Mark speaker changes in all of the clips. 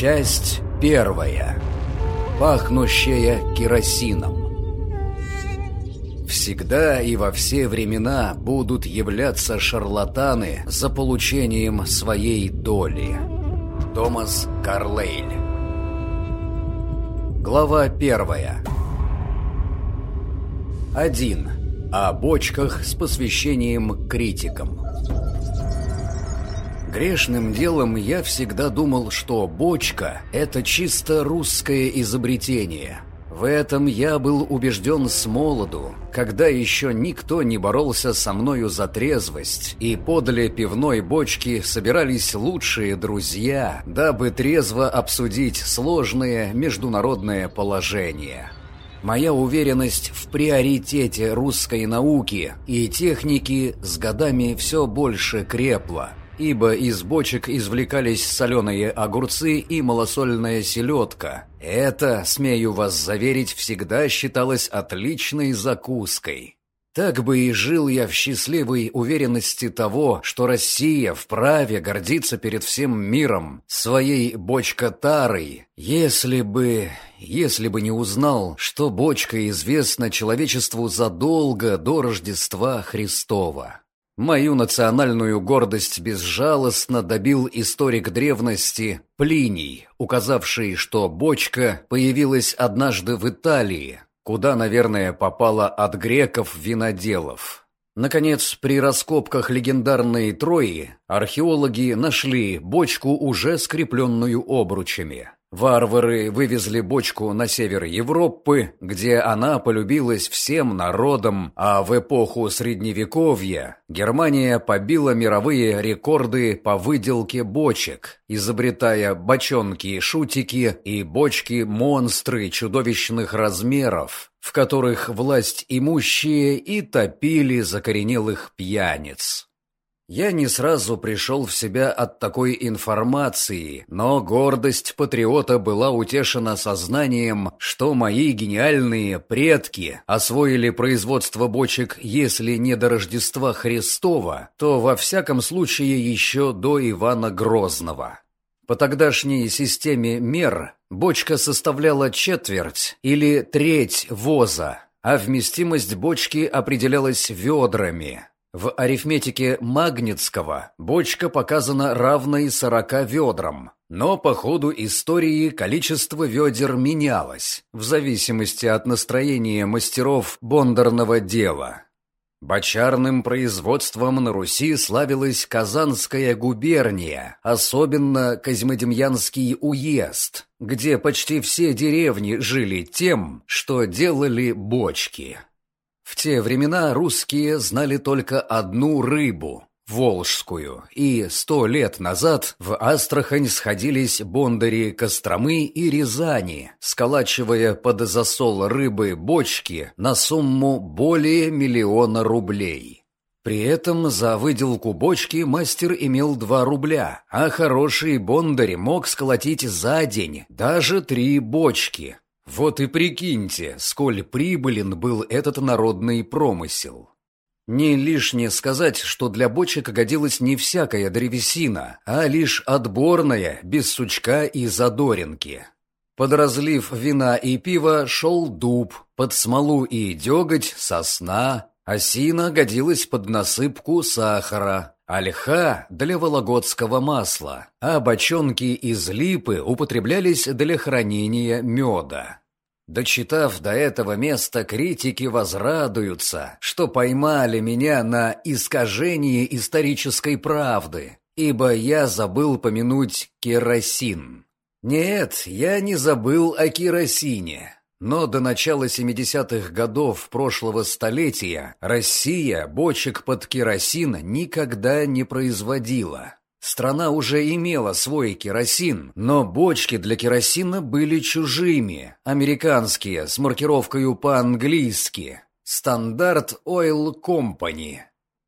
Speaker 1: Часть первая. Пахнущая керосином. Всегда и во все времена будут являться шарлатаны за получением своей доли. Томас Карлейль. Глава первая. 1. О бочках с посвящением критикам. Грешным делом я всегда думал, что бочка – это чисто русское изобретение. В этом я был убежден с молоду, когда еще никто не боролся со мною за трезвость, и подле пивной бочки собирались лучшие друзья, дабы трезво обсудить сложное международное положение. Моя уверенность в приоритете русской науки и техники с годами все больше крепла – ибо из бочек извлекались соленые огурцы и малосольная селедка. Это, смею вас заверить, всегда считалось отличной закуской. Так бы и жил я в счастливой уверенности того, что Россия вправе гордиться перед всем миром своей бочкотарой, если бы... если бы не узнал, что бочка известна человечеству задолго до Рождества Христова. Мою национальную гордость безжалостно добил историк древности Плиний, указавший, что бочка появилась однажды в Италии, куда, наверное, попала от греков-виноделов. Наконец, при раскопках легендарной Трои археологи нашли бочку, уже скрепленную обручами. Варвары вывезли бочку на север Европы, где она полюбилась всем народам, а в эпоху Средневековья Германия побила мировые рекорды по выделке бочек, изобретая бочонки-шутики и бочки-монстры чудовищных размеров, в которых власть имущие и топили закоренелых пьяниц. Я не сразу пришел в себя от такой информации, но гордость патриота была утешена сознанием, что мои гениальные предки освоили производство бочек, если не до Рождества Христова, то во всяком случае еще до Ивана Грозного. По тогдашней системе мер бочка составляла четверть или треть воза, а вместимость бочки определялась ведрами. В арифметике Магнитского бочка показана равной 40 ведрам, но по ходу истории количество ведер менялось, в зависимости от настроения мастеров бондарного дела. Бочарным производством на Руси славилась Казанская губерния, особенно Козьмодемьянский уезд, где почти все деревни жили тем, что делали бочки. В те времена русские знали только одну рыбу – волжскую, и сто лет назад в Астрахань сходились бондари Костромы и Рязани, сколачивая под засол рыбы бочки на сумму более миллиона рублей. При этом за выделку бочки мастер имел два рубля, а хороший бондарь мог сколотить за день даже три бочки, вот и прикиньте, сколь прибылен был этот народный промысел. Не лишнее сказать, что для бочек годилась не всякая древесина, а лишь отборная, без сучка и задоринки. Под разлив вина и пива шел дуб, под смолу и деготь сосна, осина годилась под насыпку сахара, Ольха для вологодского масла, а бочонки из липы употреблялись для хранения меда. Дочитав до этого места, критики возрадуются, что поймали меня на искажение исторической правды, ибо я забыл помянуть керосин. Нет, я не забыл о керосине. Но до начала 70-х годов прошлого столетия Россия бочек под керосин никогда не производила. Страна уже имела свой керосин, но бочки для керосина были чужими, американские, с маркировкой по-английски. Стандарт Oil Company.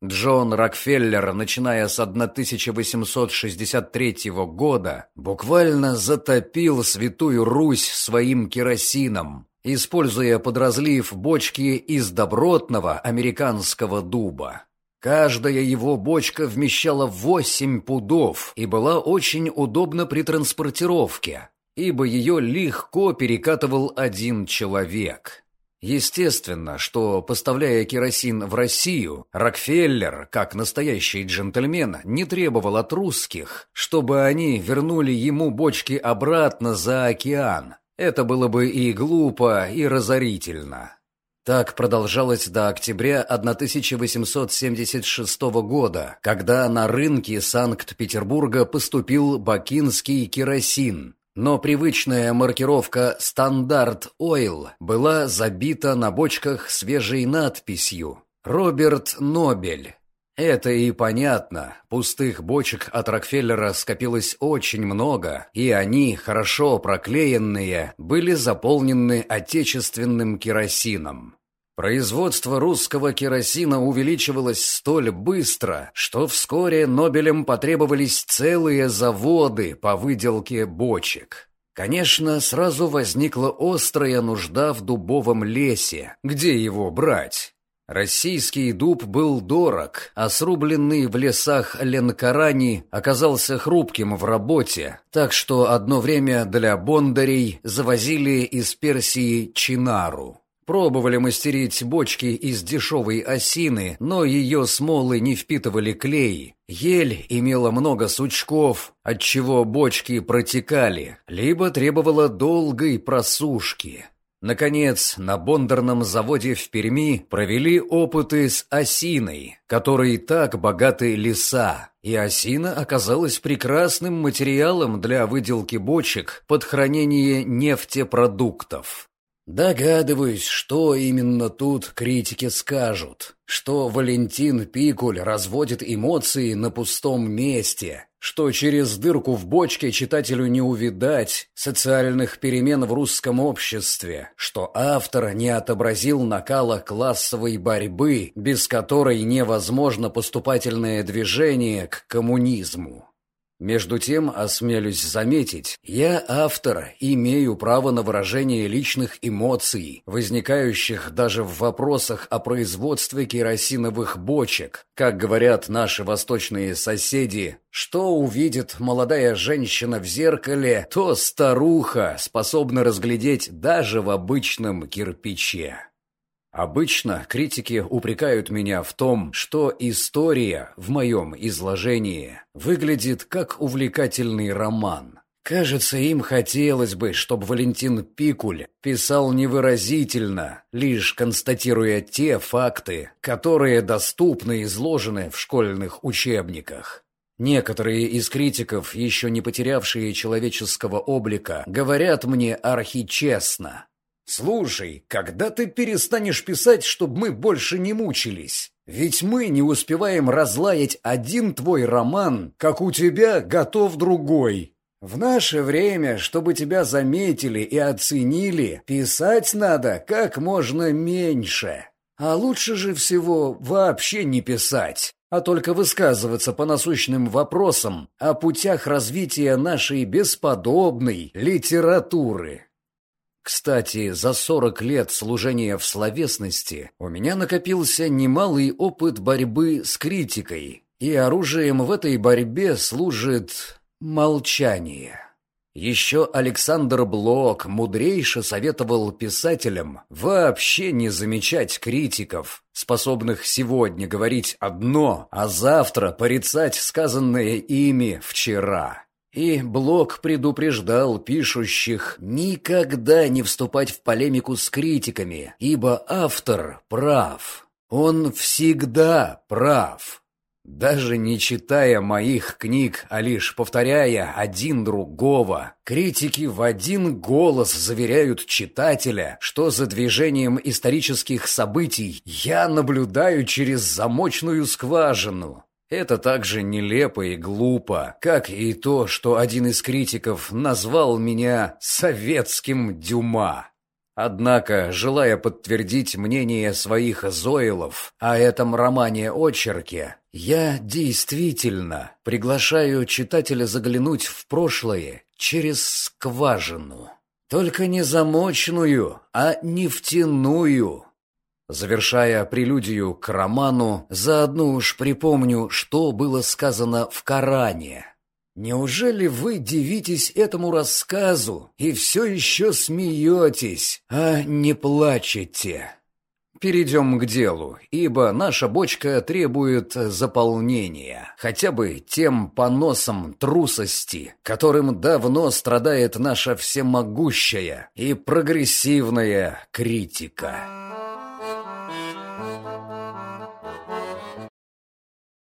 Speaker 1: Джон Рокфеллер, начиная с 1863 года, буквально затопил Святую Русь своим керосином, используя под разлив бочки из добротного американского дуба. Каждая его бочка вмещала 8 пудов и была очень удобна при транспортировке, ибо ее легко перекатывал один человек. Естественно, что, поставляя керосин в Россию, Рокфеллер, как настоящий джентльмен, не требовал от русских, чтобы они вернули ему бочки обратно за океан. Это было бы и глупо, и разорительно. Так продолжалось до октября 1876 года, когда на рынки Санкт-Петербурга поступил бакинский керосин. Но привычная маркировка «Стандарт Ойл» была забита на бочках свежей надписью «Роберт Нобель». Это и понятно. Пустых бочек от Рокфеллера скопилось очень много, и они, хорошо проклеенные, были заполнены отечественным керосином. Производство русского керосина увеличивалось столь быстро, что вскоре Нобелем потребовались целые заводы по выделке бочек. Конечно, сразу возникла острая нужда в дубовом лесе. Где его брать? Российский дуб был дорог, а срубленный в лесах Ленкарани оказался хрупким в работе, так что одно время для бондарей завозили из Персии чинару. Пробовали мастерить бочки из дешевой осины, но ее смолы не впитывали клей. Ель имела много сучков, отчего бочки протекали, либо требовала долгой просушки. Наконец, на бондарном заводе в Перми провели опыты с осиной, которой так богаты леса, и осина оказалась прекрасным материалом для выделки бочек под хранение нефтепродуктов. Догадываюсь, что именно тут критики скажут, что Валентин Пикуль разводит эмоции на пустом месте, что через дырку в бочке читателю не увидать социальных перемен в русском обществе, что автор не отобразил накала классовой борьбы, без которой невозможно поступательное движение к коммунизму. Между тем, осмелюсь заметить, я автор, имею право на выражение личных эмоций, возникающих даже в вопросах о производстве керосиновых бочек. Как говорят наши восточные соседи, что увидит молодая женщина в зеркале, то старуха способна разглядеть даже в обычном кирпиче. Обычно критики упрекают меня в том, что история в моем изложении выглядит как увлекательный роман. Кажется, им хотелось бы, чтобы Валентин Пикуль писал невыразительно, лишь констатируя те факты, которые доступно изложены в школьных учебниках. Некоторые из критиков, еще не потерявшие человеческого облика, говорят мне архичестно, «Слушай, когда ты перестанешь писать, чтобы мы больше не мучились? Ведь мы не успеваем разлаять один твой роман, как у тебя готов другой. В наше время, чтобы тебя заметили и оценили, писать надо как можно меньше. А лучше же всего вообще не писать» а только высказываться по насущным вопросам о путях развития нашей бесподобной литературы. Кстати, за 40 лет служения в словесности у меня накопился немалый опыт борьбы с критикой, и оружием в этой борьбе служит молчание. Еще Александр Блок мудрейше советовал писателям вообще не замечать критиков, способных сегодня говорить одно, а завтра порицать сказанное ими вчера. И Блок предупреждал пишущих никогда не вступать в полемику с критиками, ибо автор прав. Он всегда прав. Даже не читая моих книг, а лишь повторяя один другого, критики в один голос заверяют читателя, что за движением исторических событий я наблюдаю через замочную скважину. Это так же нелепо и глупо, как и то, что один из критиков назвал меня «советским Дюма». Однако, желая подтвердить мнение своих Зоилов о этом романе-очерке, я действительно приглашаю читателя заглянуть в прошлое через скважину. Только не замочную, а нефтяную. Завершая прелюдию к роману, заодно уж припомню, что было сказано в Коране. Неужели вы дивитесь этому рассказу и все еще смеетесь, а не плачете? Перейдем к делу, ибо наша бочка требует заполнения, хотя бы тем поносом трусости, которым давно страдает наша всемогущая и прогрессивная критика.